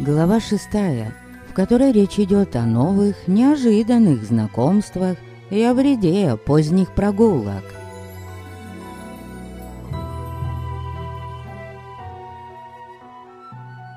Глава шестая, в которой речь идет о новых, неожиданных знакомствах и о вреде поздних прогулок.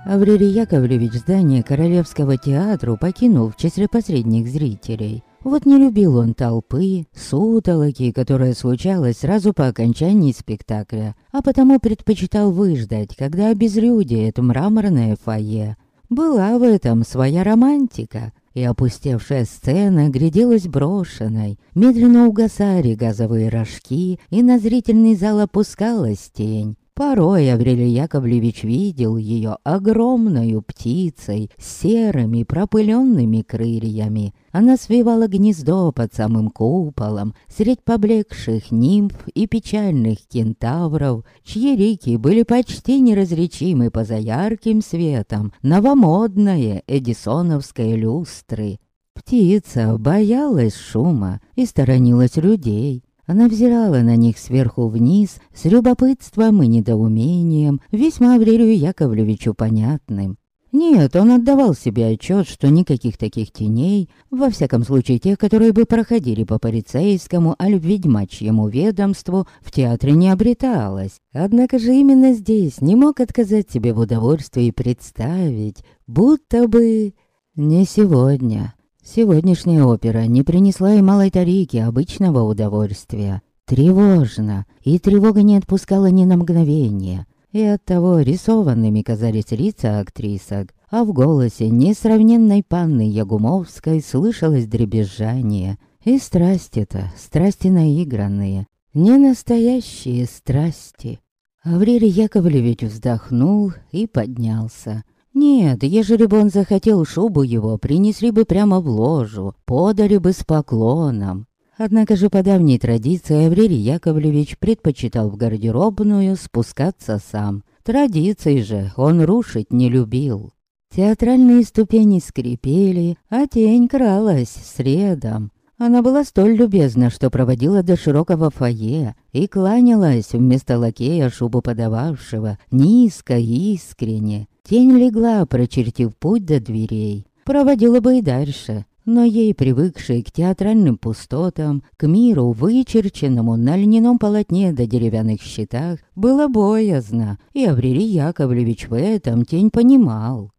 Аврелий Яковлевич здание Королевского театра покинул в числе посредних зрителей. Вот не любил он толпы, сутолоки, которая случалась сразу по окончании спектакля, а потому предпочитал выждать, когда обезлюдеет мраморное фойе. Была в этом своя романтика, и опустевшая сцена гряделась брошенной. Медленно угасали газовые рожки, и на зрительный зал опускалась тень. Порой Аврелий Яковлевич видел ее огромной птицей с серыми пропыленными крыльями. Она свивала гнездо под самым куполом, средь поблекших нимф и печальных кентавров, чьи рики были почти неразличимы по ярким светом новомодные эдисоновской люстры. Птица боялась шума и сторонилась людей. Она взирала на них сверху вниз с любопытством и недоумением, весьма Аврелию Яковлевичу понятным. Нет, он отдавал себе отчет, что никаких таких теней, во всяком случае тех, которые бы проходили по полицейскому, а ведьмачьему ведомству, в театре не обреталось. Однако же именно здесь не мог отказать себе в удовольствии представить, будто бы... Не сегодня. Сегодняшняя опера не принесла и малой Тарики обычного удовольствия. Тревожно, и тревога не отпускала ни на мгновение. И оттого рисованными казались лица актрисок, а в голосе несравненной панны Ягумовской слышалось дребезжание. И страсти-то, страсти наигранные, не настоящие страсти. Аврелий Яковлевич вздохнул и поднялся. Нет, ежели бы он захотел шубу его, принесли бы прямо в ложу, подали бы с поклоном. Однако же по давней традиции Аврелий Яковлевич предпочитал в гардеробную спускаться сам. Традиции же он рушить не любил. Театральные ступени скрипели, а тень кралась средом. Она была столь любезна, что проводила до широкого фойе и кланялась вместо лакея шубу подававшего, низко и искренне. Тень легла, прочертив путь до дверей. Проводила бы и дальше, но ей, привыкшей к театральным пустотам, к миру, вычерченному на льняном полотне до деревянных щитах, было боязно, и Аврелий Яковлевич в этом тень понимал.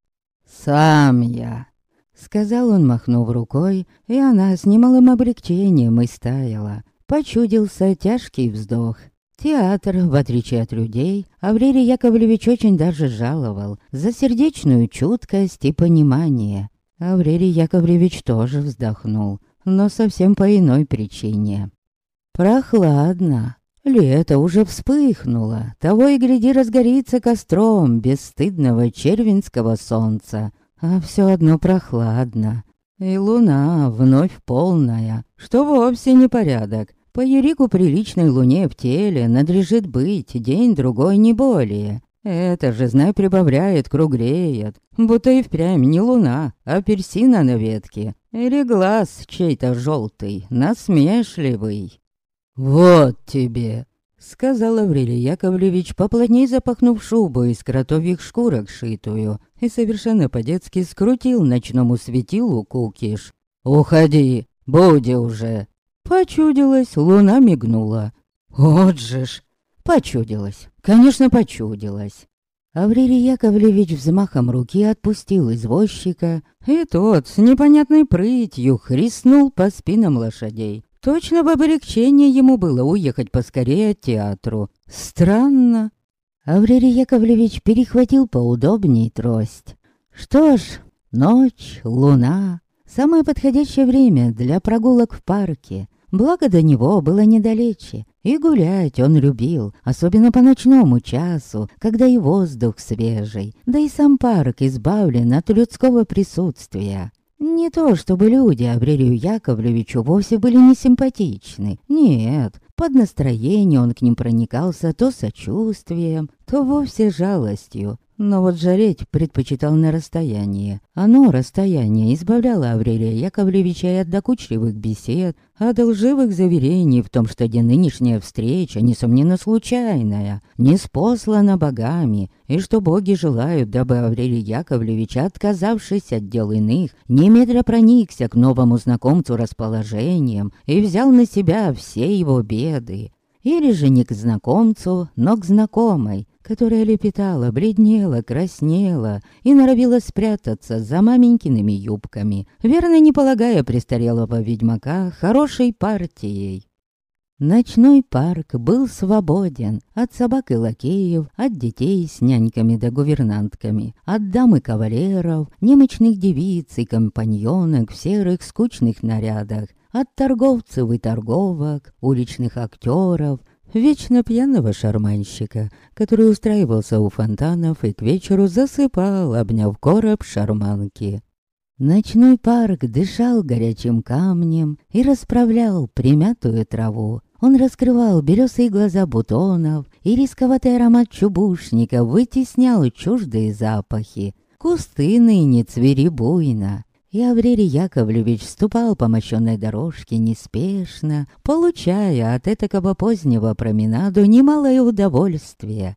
«Сам я», — сказал он, махнув рукой, и она с немалым облегчением и стаяла. Почудился тяжкий вздох. Театр, в отличие от людей, Аврелий Яковлевич очень даже жаловал за сердечную чуткость и понимание. Аврелий Яковлевич тоже вздохнул, но совсем по иной причине. Прохладно. Лето уже вспыхнуло, того и гляди разгорится костром бесстыдного червинского солнца, а все одно прохладно. И луна вновь полная, что вовсе не порядок, по Ерику приличной луне в теле надлежит быть день-другой не более. Это же, знай, прибавляет, кругреет. Будто и впрямь не луна, а персина на ветке. Или глаз чей-то желтый, насмешливый. «Вот тебе!» — сказал Аврелий Яковлевич, поплотней запахнув шубу из кротовьих шкурок шитую, и совершенно по-детски скрутил ночному светилу кукиш. «Уходи, буди уже!» Почудилась, луна мигнула. Вот же ж! Почудилась, конечно, почудилась. Аврелий Яковлевич взмахом руки отпустил извозчика, и тот с непонятной прытью христнул по спинам лошадей. Точно в облегчение ему было уехать поскорее от театру. Странно. Аврелий Яковлевич перехватил поудобней трость. Что ж, ночь, луна, самое подходящее время для прогулок в парке. Благо до него было недалече, и гулять он любил, особенно по ночному часу, когда и воздух свежий, да и сам парк избавлен от людского присутствия. Не то, чтобы люди Аврелию Яковлевичу вовсе были несимпатичны. Нет, под настроение он к ним проникался то сочувствием, то вовсе жалостью. Но вот жареть предпочитал на расстоянии. Оно, расстояние, избавляло Аврелия Яковлевича и от докучливых бесед, от лживых заверений в том, что нынешняя встреча, несомненно, случайная, не спослана богами, и что боги желают, дабы Аврелий Яковлевич, отказавшись от дел иных, немедля проникся к новому знакомцу расположением и взял на себя все его беды. Или же не к знакомцу, но к знакомой, которая лепетала, бледнела, краснела и норовила спрятаться за маменькиными юбками, верно не полагая престарелого ведьмака хорошей партией. Ночной парк был свободен от собак и лакеев, от детей с няньками да гувернантками, от дам и кавалеров, немощных девиц и компаньонок в серых скучных нарядах, от торговцев и торговок, уличных актеров, вечно пьяного шарманщика, который устраивался у фонтанов и к вечеру засыпал, обняв короб шарманки. Ночной парк дышал горячим камнем и расправлял примятую траву. Он раскрывал белесые глаза бутонов, и рисковатый аромат чубушника вытеснял чуждые запахи. Кусты ныне цвели буйно, и Аврелий Яковлевич ступал по мощенной дорожке неспешно, получая от этого позднего променаду немалое удовольствие.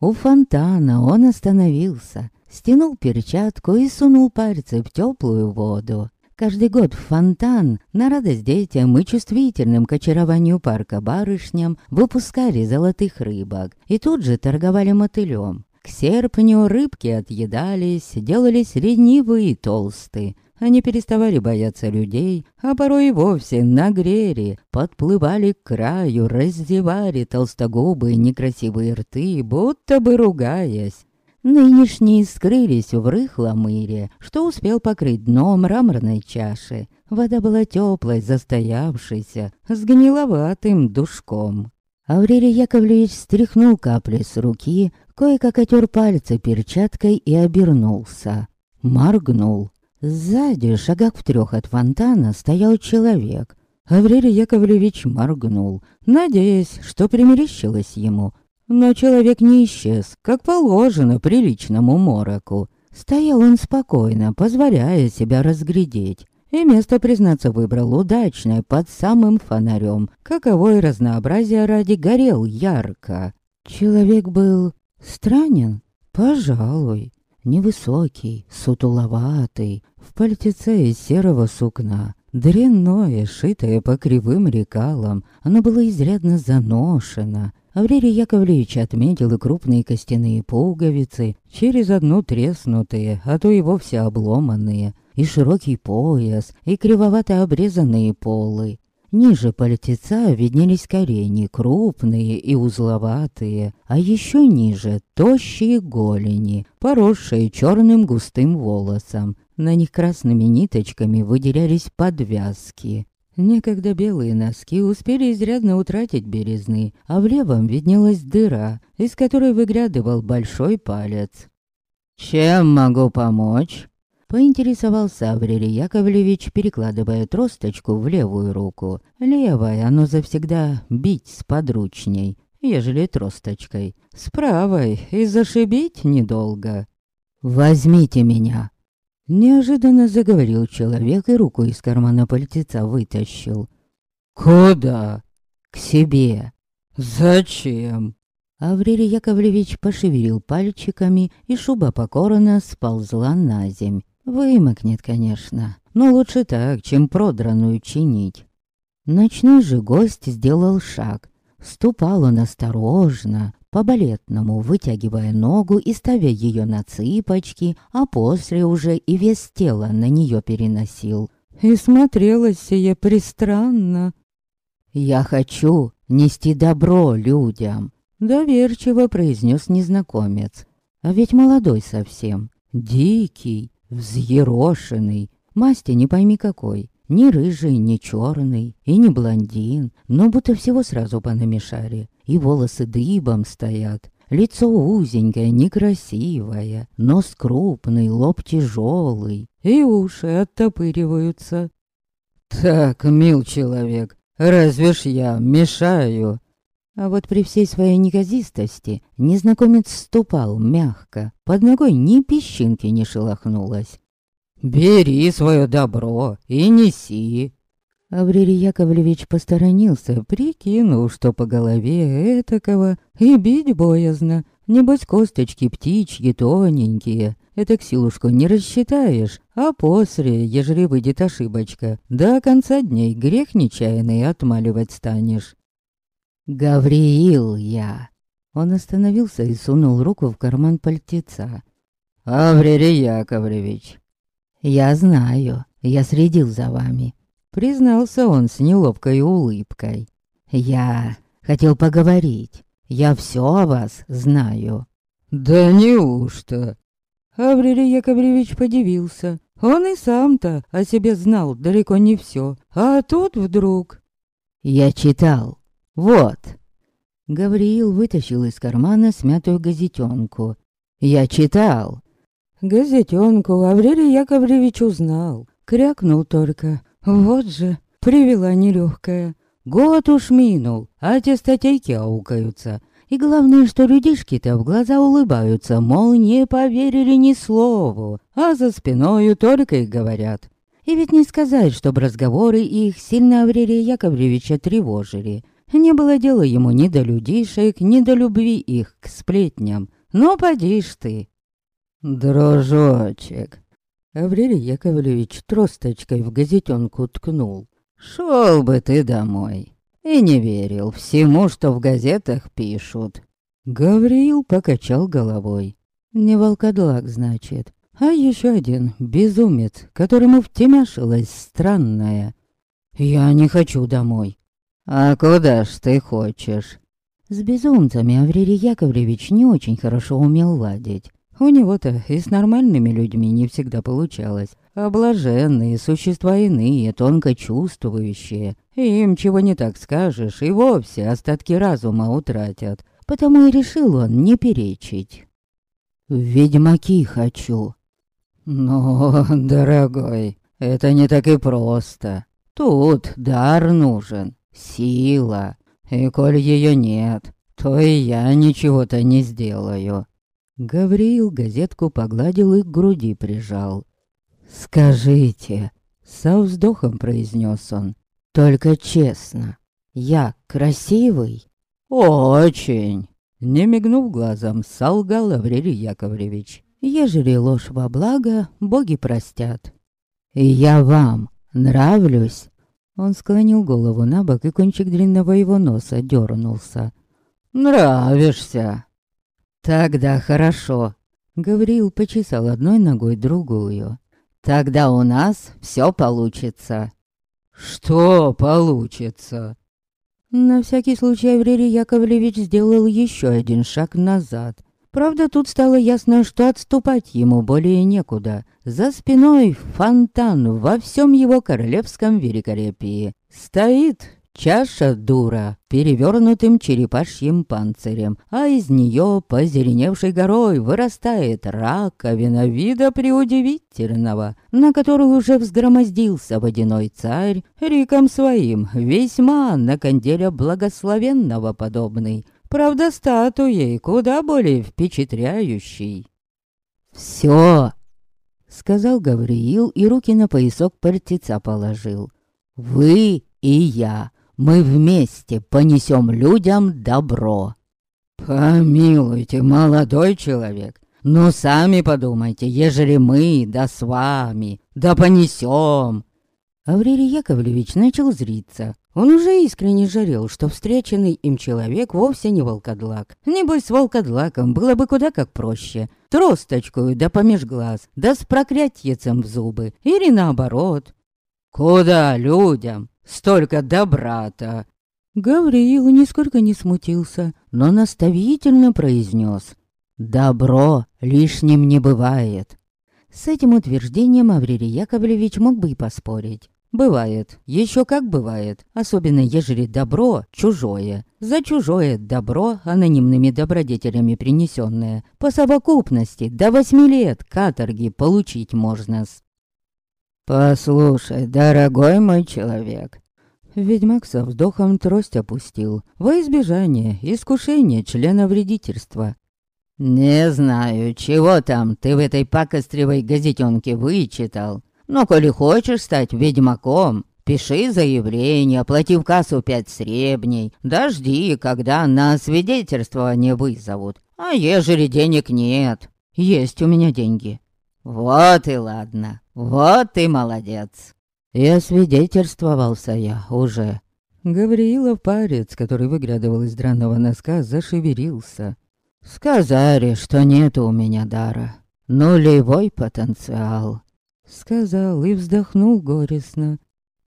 У фонтана он остановился, стянул перчатку и сунул пальцы в теплую воду. Каждый год в фонтан, на радость детям и чувствительным к очарованию парка барышням, выпускали золотых рыбок и тут же торговали мотылем. К серпню рыбки отъедались, делались ленивые и толстые, они переставали бояться людей, а порой и вовсе нагрели, подплывали к краю, раздевали толстогубые некрасивые рты, будто бы ругаясь. Нынешние скрылись в рыхлом мыре, что успел покрыть дно мраморной чаши. Вода была теплой, застоявшейся, с гниловатым душком. Аврелий Яковлевич стряхнул капли с руки, кое-как отер пальцы перчаткой и обернулся. Моргнул. Сзади, шагах в трех от фонтана, стоял человек. Аврелий Яковлевич моргнул, надеясь, что примерещилось ему. Но человек не исчез, как положено приличному мороку. Стоял он спокойно, позволяя себя разглядеть. И место, признаться, выбрал удачное, под самым фонарем. Каковое разнообразие ради горел ярко. Человек был странен? Пожалуй. Невысокий, сутуловатый, в пальтеце из серого сукна. Дрянное, шитое по кривым рекалам, оно было изрядно заношено. Аврелий Яковлевич отметил и крупные костяные пуговицы, через одну треснутые, а то и вовсе обломанные, и широкий пояс, и кривовато обрезанные полы. Ниже пальтеца виднелись корени, крупные и узловатые, а еще ниже тощие голени, поросшие черным густым волосом. На них красными ниточками выделялись подвязки. Некогда белые носки успели изрядно утратить березны, а в левом виднелась дыра, из которой выглядывал большой палец. «Чем могу помочь?» Поинтересовался Аврелий Яковлевич, перекладывая тросточку в левую руку. Левая, оно завсегда бить с подручней, ежели тросточкой. С правой и зашибить недолго. «Возьмите меня!» Неожиданно заговорил человек и руку из кармана пальтеца вытащил. «Куда?» «К себе». «Зачем?» Аврелий Яковлевич пошевелил пальчиками, и шуба покорно сползла на земь. Вымокнет, конечно, но лучше так, чем продраную чинить. Ночной же гость сделал шаг. Ступал он осторожно, по-балетному, вытягивая ногу и ставя ее на цыпочки, а после уже и вес тела на нее переносил. И смотрелось сие пристранно. «Я хочу нести добро людям», — доверчиво произнес незнакомец. А ведь молодой совсем, дикий, Взъерошенный, масти не пойми какой, ни рыжий, ни черный, и не блондин, но будто всего сразу понамешали. И волосы дыбом стоят, лицо узенькое, некрасивое, нос крупный, лоб тяжелый, и уши оттопыриваются. «Так, мил человек, разве ж я мешаю?» А вот при всей своей неказистости незнакомец ступал мягко, под ногой ни песчинки не шелохнулось. «Бери свое добро и неси!» Аврелий Яковлевич посторонился, прикинул, что по голове этакого и бить боязно. Небось, косточки птичьи тоненькие, это к силушку не рассчитаешь, а после, ежели выйдет ошибочка, до конца дней грех нечаянный отмаливать станешь. «Гавриил я!» Он остановился и сунул руку в карман пальтеца. «Аврелий Яковлевич!» «Я знаю, я следил за вами», — признался он с неловкой улыбкой. «Я хотел поговорить. Я все о вас знаю». «Да неужто?» Аврелий Яковлевич подивился. Он и сам-то о себе знал далеко не все. А тут вдруг... «Я читал. Вот». Гавриил вытащил из кармана смятую газетенку. «Я читал». Газетенку Аврелий Яковлевич узнал. Крякнул только. Вот же, привела нелегкая. Год уж минул, а те статейки аукаются. И главное, что людишки-то в глаза улыбаются, мол, не поверили ни слову, а за спиною только и говорят. И ведь не сказать, чтобы разговоры их сильно Аврелия Яковлевича тревожили. Не было дела ему ни до людишек, ни до любви их к сплетням. Но поди ж ты. Дружочек. Аврелий Яковлевич тросточкой в газетенку ткнул. Шел бы ты домой и не верил всему, что в газетах пишут. Гавриил покачал головой. Не волкодлак, значит, а еще один безумец, которому втемяшилось странное. Я не хочу домой. А куда ж ты хочешь? С безумцами Аврелий Яковлевич не очень хорошо умел ладить. У него-то и с нормальными людьми не всегда получалось. А блаженные, существа иные, тонко чувствующие. Им чего не так скажешь, и вовсе остатки разума утратят. Потому и решил он не перечить. «В ведьмаки хочу». «Но, дорогой, это не так и просто. Тут дар нужен, сила. И коль ее нет, то и я ничего-то не сделаю. Гавриил газетку погладил и к груди прижал. «Скажите», — со вздохом произнес он, — «только честно, я красивый?» «Очень!» — не мигнув глазом, солгал Аврелий Яковлевич. «Ежели ложь во благо, боги простят». «И я вам нравлюсь?» Он склонил голову на бок, и кончик длинного его носа дернулся. «Нравишься!» «Тогда хорошо», — Гавриил почесал одной ногой другую. «Тогда у нас все получится». «Что получится?» На всякий случай Аврелий Яковлевич сделал еще один шаг назад. Правда, тут стало ясно, что отступать ему более некуда. За спиной фонтан во всем его королевском великолепии. Стоит Чаша дура, перевернутым черепашьим панцирем, а из нее позеленевшей горой вырастает раковина вида преудивительного, на которую уже взгромоздился водяной царь, риком своим, весьма на канделя благословенного подобный, правда статуей куда более впечатляющий. «Все!» — сказал Гавриил и руки на поясок партица положил. «Вы и я!» мы вместе понесем людям добро. Помилуйте, молодой человек, ну сами подумайте, ежели мы, да с вами, да понесем. Аврелий Яковлевич начал зриться. Он уже искренне жарел, что встреченный им человек вовсе не волкодлак. Небось, с волкодлаком было бы куда как проще. Тросточкою да помеж глаз, да с проклятьецем в зубы. Или наоборот. Куда людям? Столько добра-то!» Гавриил нисколько не смутился, но наставительно произнес. «Добро лишним не бывает». С этим утверждением Аврелий Яковлевич мог бы и поспорить. Бывает, еще как бывает, особенно ежели добро чужое. За чужое добро, анонимными добродетелями принесенное, по совокупности до восьми лет каторги получить можно. «Послушай, дорогой мой человек, Ведьмак со вздохом трость опустил, во избежание искушения члена вредительства. «Не знаю, чего там ты в этой пакостревой газетенке вычитал, но коли хочешь стать ведьмаком, пиши заявление, оплати в кассу пять сребней, дожди, когда на свидетельствование вызовут, а ежели денег нет, есть у меня деньги». «Вот и ладно, вот и молодец». И освидетельствовался я уже. Гавриилов парец, который выглядывал из драного носка, зашевелился. Сказали, что нет у меня дара. Нулевой потенциал. Сказал и вздохнул горестно.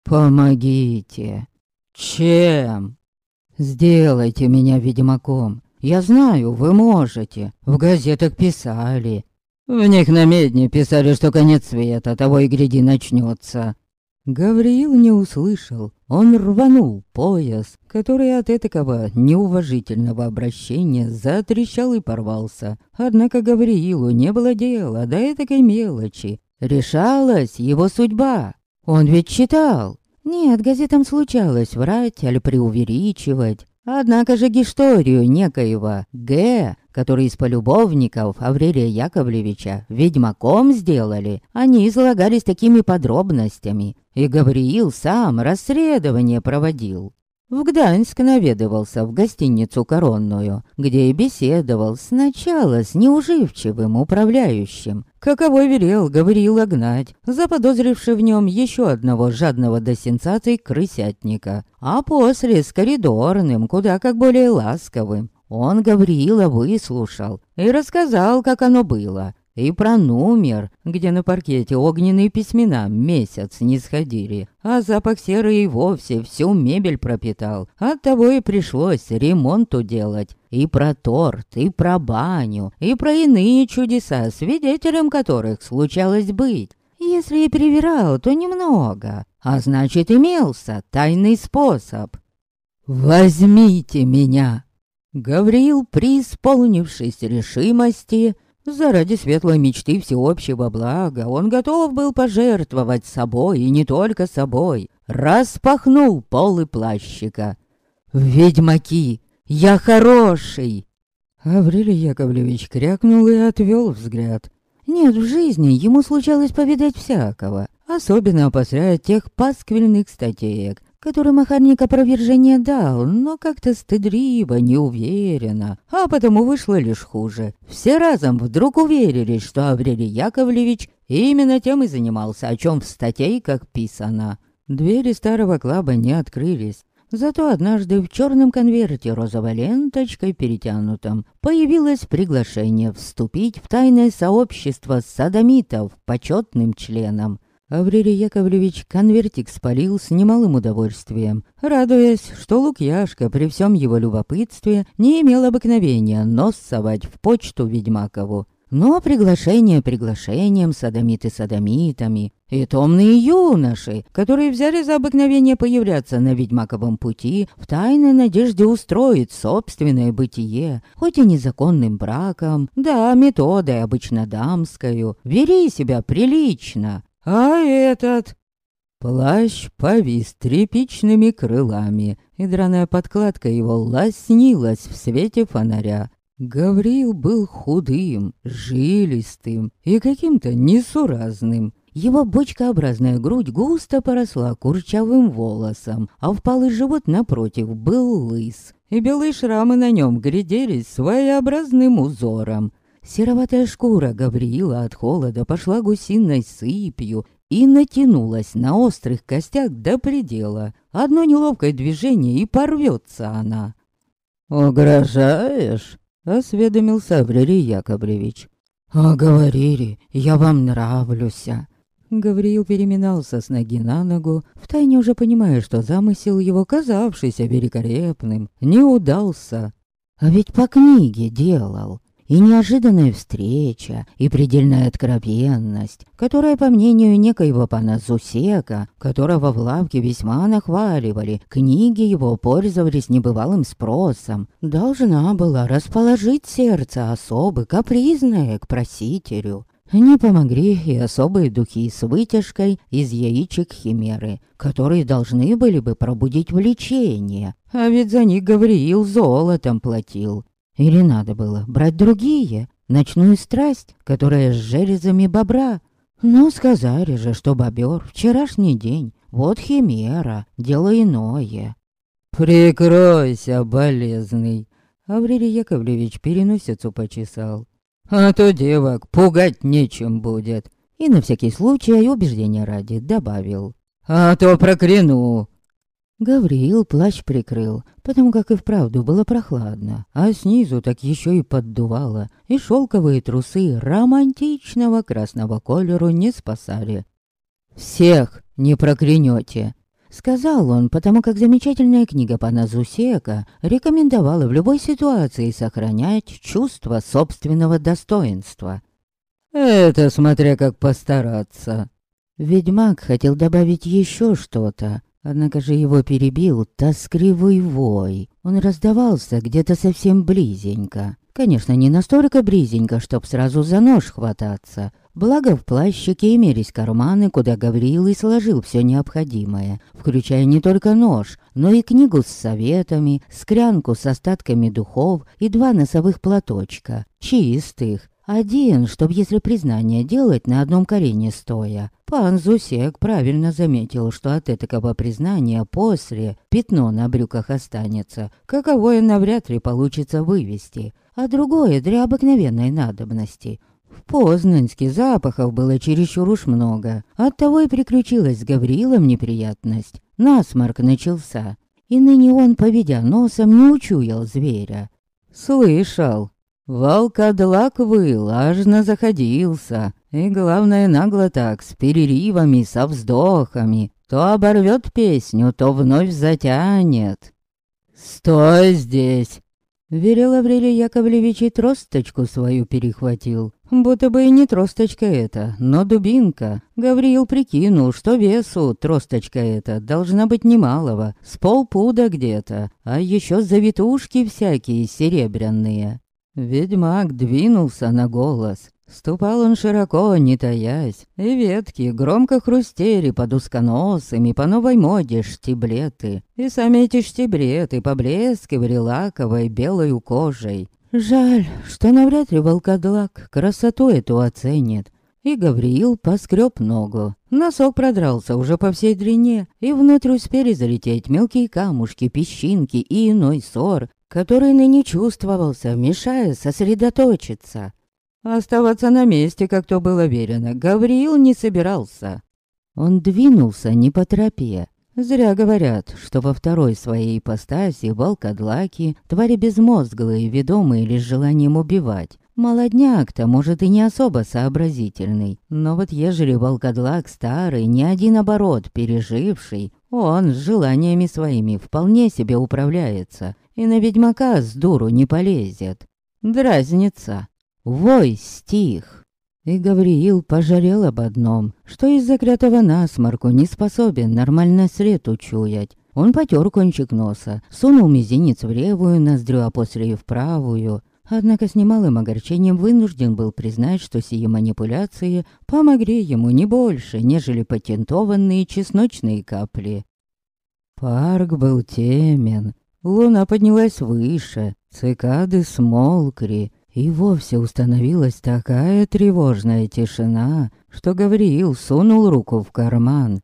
Помогите. Чем? Сделайте меня ведьмаком. Я знаю, вы можете. В газетах писали. В них на медне писали, что конец света, того и гряди начнется. Гавриил не услышал. Он рванул пояс, который от этакого неуважительного обращения затрещал и порвался. Однако Гавриилу не было дела до этакой мелочи. Решалась его судьба. Он ведь читал. Нет, газетам случалось врать или преувеличивать. Однако же гисторию некоего Г, который из полюбовников Аврелия Яковлевича ведьмаком сделали, они излагались такими подробностями, и Гавриил сам расследование проводил. В Гданьск наведывался в гостиницу «Коронную», где и беседовал сначала с неуживчивым управляющим, каковой велел Гавриила гнать, заподозривший в нем еще одного жадного до сенсаций крысятника, а после с коридорным, куда как более ласковым. Он Гавриила выслушал и рассказал, как оно было, и про номер, где на паркете огненные письмена месяц не сходили, а запах серы и вовсе всю мебель пропитал. Оттого и пришлось ремонту делать. И про торт, и про баню, и про иные чудеса, свидетелем которых случалось быть. Если и перевирал, то немного, а значит имелся тайный способ. «Возьмите меня!» Гавриил, преисполнившись решимости, Заради светлой мечты всеобщего блага он готов был пожертвовать собой, и не только собой. Распахнул полы плащика. «Ведьмаки! Я хороший!» Аврелий Яковлевич крякнул и отвел взгляд. Нет, в жизни ему случалось повидать всякого, особенно опасая тех пасквильных статеек, которым охранник опровержение дал, но как-то стыдливо, неуверенно, а потому вышло лишь хуже. Все разом вдруг уверились, что Аврелий Яковлевич именно тем и занимался, о чем в статейках писано. Двери старого клаба не открылись. Зато однажды в черном конверте розовой ленточкой перетянутом появилось приглашение вступить в тайное сообщество садомитов почетным членом. Аврелий Яковлевич конвертик спалил с немалым удовольствием, радуясь, что Лукьяшка при всем его любопытстве не имел обыкновения нос совать в почту Ведьмакову. Но приглашение приглашением, садомиты садомитами, и томные юноши, которые взяли за обыкновение появляться на ведьмаковом пути в тайной надежде устроить собственное бытие, хоть и незаконным браком, да, методой обычно дамскую, вели себя прилично, а этот... Плащ повис тряпичными крылами, и драная подкладка его лоснилась в свете фонаря. Гавриил был худым, жилистым и каким-то несуразным. Его бочкообразная грудь густо поросла курчавым волосом, а впалый живот напротив был лыс, и белые шрамы на нем гляделись своеобразным узором. Сероватая шкура Гавриила от холода пошла гусиной сыпью и натянулась на острых костях до предела. Одно неловкое движение, и порвется она. «Угрожаешь?» — осведомился Аврелий Яковлевич. «А говорили, я вам нравлюся». Гавриил переминался с ноги на ногу, втайне уже понимая, что замысел его, казавшийся великолепным, не удался. А ведь по книге делал и неожиданная встреча, и предельная откровенность, которая, по мнению некоего пана Зусека, которого в лавке весьма нахваливали, книги его пользовались небывалым спросом, должна была расположить сердце особы капризное к просителю. Не помогли и особые духи с вытяжкой из яичек химеры, которые должны были бы пробудить влечение, а ведь за них Гавриил золотом платил. Или надо было брать другие, ночную страсть, которая с железами бобра. Ну, сказали же, что бобер вчерашний день, вот химера, дело иное. «Прикройся, болезный!» Аврелий Яковлевич переносицу почесал. «А то девок пугать нечем будет!» И на всякий случай убеждения ради добавил. «А то прокляну!» Гавриил плащ прикрыл, потому как и вправду было прохладно, а снизу так еще и поддувало, и шелковые трусы романтичного красного колеру не спасали. «Всех не проклянете!» Сказал он, потому как замечательная книга пана Зусека рекомендовала в любой ситуации сохранять чувство собственного достоинства. «Это смотря как постараться». Ведьмак хотел добавить еще что-то, Однако же его перебил тоскливый вой. Он раздавался где-то совсем близенько. Конечно, не настолько близенько, чтоб сразу за нож хвататься. Благо в плащике имелись карманы, куда Гавриил и сложил все необходимое, включая не только нож, но и книгу с советами, склянку с остатками духов и два носовых платочка, чистых, один, чтоб если признание делать на одном колене стоя. Пан Зусек правильно заметил, что от этого признания после пятно на брюках останется, каковое навряд ли получится вывести, а другое для обыкновенной надобности. В Познанске запахов было чересчур уж много, оттого и приключилась с Гаврилом неприятность. Насморк начался, и ныне он, поведя носом, не учуял зверя. «Слышал!» Волкодлак выл, заходился, и главное нагло так, с переривами, со вздохами. То оборвет песню, то вновь затянет. «Стой здесь!» Велел Аврелий Яковлевич и тросточку свою перехватил. Будто бы и не тросточка эта, но дубинка. Гавриил прикинул, что весу тросточка эта должна быть немалого, с полпуда где-то, а еще завитушки всякие серебряные. Ведьмак двинулся на голос. Ступал он широко, не таясь, и ветки громко хрустели под узконосами по новой моде штиблеты. И сами эти штиблеты поблескивали лаковой белой кожей. Жаль, что навряд ли волкодлак красоту эту оценит. И Гавриил поскреб ногу. Носок продрался уже по всей длине, и внутрь успели залететь мелкие камушки, песчинки и иной ссор, который ныне чувствовался, мешая сосредоточиться. Оставаться на месте, как то было верено, Гавриил не собирался. Он двинулся не по тропе. Зря говорят, что во второй своей ипостаси волкодлаки, твари безмозглые, ведомые лишь желанием убивать. Молодняк-то, может, и не особо сообразительный, но вот ежели волкодлак старый, не один оборот переживший, он с желаниями своими вполне себе управляется и на ведьмака с дуру не полезет. Дразнится. Вой стих. И Гавриил пожалел об одном, что из-за клятого насморку не способен нормально свет учуять. Он потер кончик носа, сунул мизинец в левую ноздрю, а после и в правую. Однако с немалым огорчением вынужден был признать, что сие манипуляции помогли ему не больше, нежели патентованные чесночные капли. Парк был темен, Луна поднялась выше, цикады смолкли, и вовсе установилась такая тревожная тишина, что Гавриил сунул руку в карман.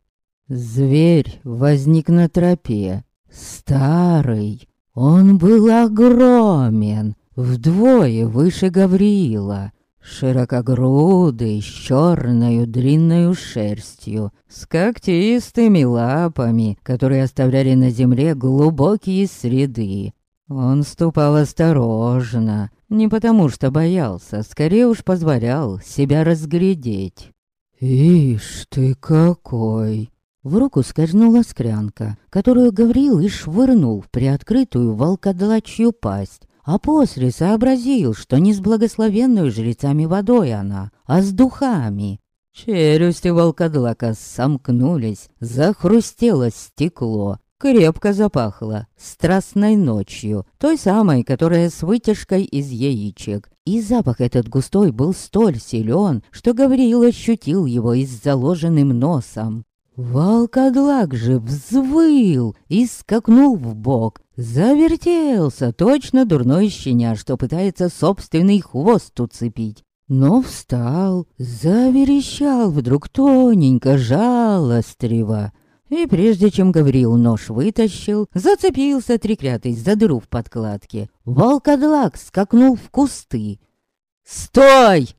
Зверь возник на тропе, старый. Он был огромен, вдвое выше Гавриила. Широкогрудый, с черною длинною шерстью, с когтистыми лапами, которые оставляли на земле глубокие следы. Он ступал осторожно, не потому что боялся, скорее уж позволял себя разглядеть. «Ишь ты какой!» В руку скользнула скрянка, которую Гаврил и швырнул в приоткрытую волкодлачью пасть, а после сообразил, что не с благословенной жрецами водой она, а с духами. Челюсти волкодлака сомкнулись, захрустело стекло, крепко запахло страстной ночью, той самой, которая с вытяжкой из яичек, И запах этот густой был столь силен, что Гавриил ощутил его и с заложенным носом. Волкодлак же взвыл и скакнул в бок, завертелся, точно дурной щеня, что пытается собственный хвост уцепить. Но встал, заверещал вдруг тоненько, жалостриво. И прежде чем Гаврил нож вытащил, зацепился треклятый за дыру в подкладке. Волкодлак скакнул в кусты. «Стой!»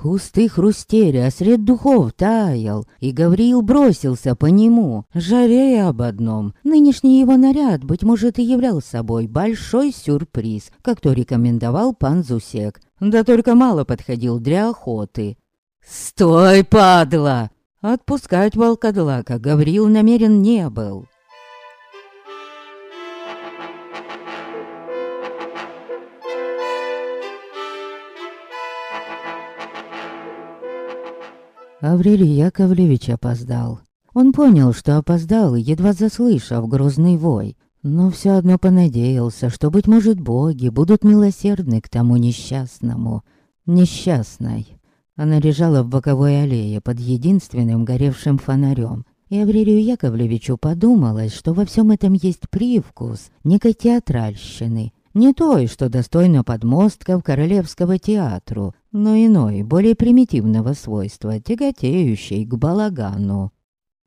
Кусты хрустели, а сред духов таял, и Гавриил бросился по нему, жарея об одном. Нынешний его наряд, быть может, и являл собой большой сюрприз, как то рекомендовал пан Зусек, да только мало подходил для охоты. «Стой, падла!» Отпускать волкодлака Гавриил намерен не был. Аврелий Яковлевич опоздал. Он понял, что опоздал, едва заслышав грозный вой, но все одно понадеялся, что, быть может, боги будут милосердны к тому несчастному. Несчастной. Она лежала в боковой аллее под единственным горевшим фонарем, и Аврелию Яковлевичу подумалось, что во всем этом есть привкус некой театральщины, не той, что достойно подмостков Королевского театру, но иной, более примитивного свойства, тяготеющей к балагану.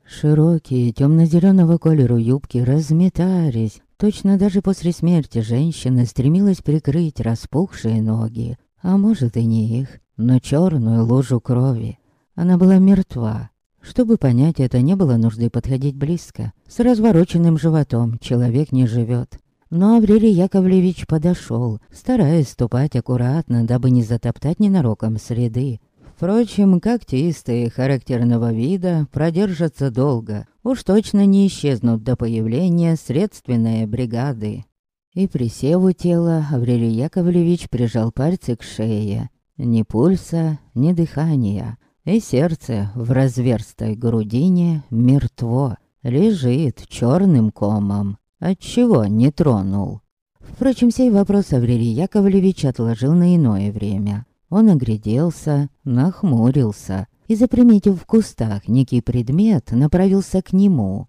Широкие темно-зеленого колеру юбки разметались, точно даже после смерти женщина стремилась прикрыть распухшие ноги, а может и не их, но черную лужу крови. Она была мертва. Чтобы понять это, не было нужды подходить близко. С развороченным животом человек не живет. Но Аврелий Яковлевич подошел, стараясь ступать аккуратно, дабы не затоптать ненароком среды. Впрочем, когтистые характерного вида продержатся долго, уж точно не исчезнут до появления средственной бригады. И присев у тела, Аврелий Яковлевич прижал пальцы к шее. Ни пульса, ни дыхания. И сердце в разверстой грудине мертво, лежит черным комом. Отчего не тронул? Впрочем, сей вопрос Аврелий Яковлевич отложил на иное время. Он огляделся, нахмурился и, заприметив в кустах некий предмет, направился к нему.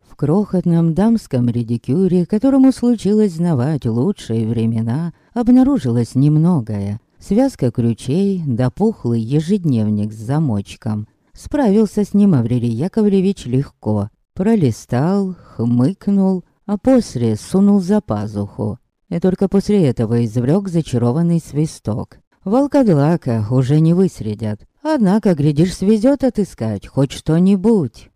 В крохотном дамском редикюре, которому случилось знавать лучшие времена, обнаружилось немногое. Связка ключей да пухлый ежедневник с замочком. Справился с ним Аврелий Яковлевич легко. Пролистал, хмыкнул а после сунул за пазуху. И только после этого извлек зачарованный свисток. Волкодлака уже не высредят. Однако, глядишь, свезет отыскать хоть что-нибудь.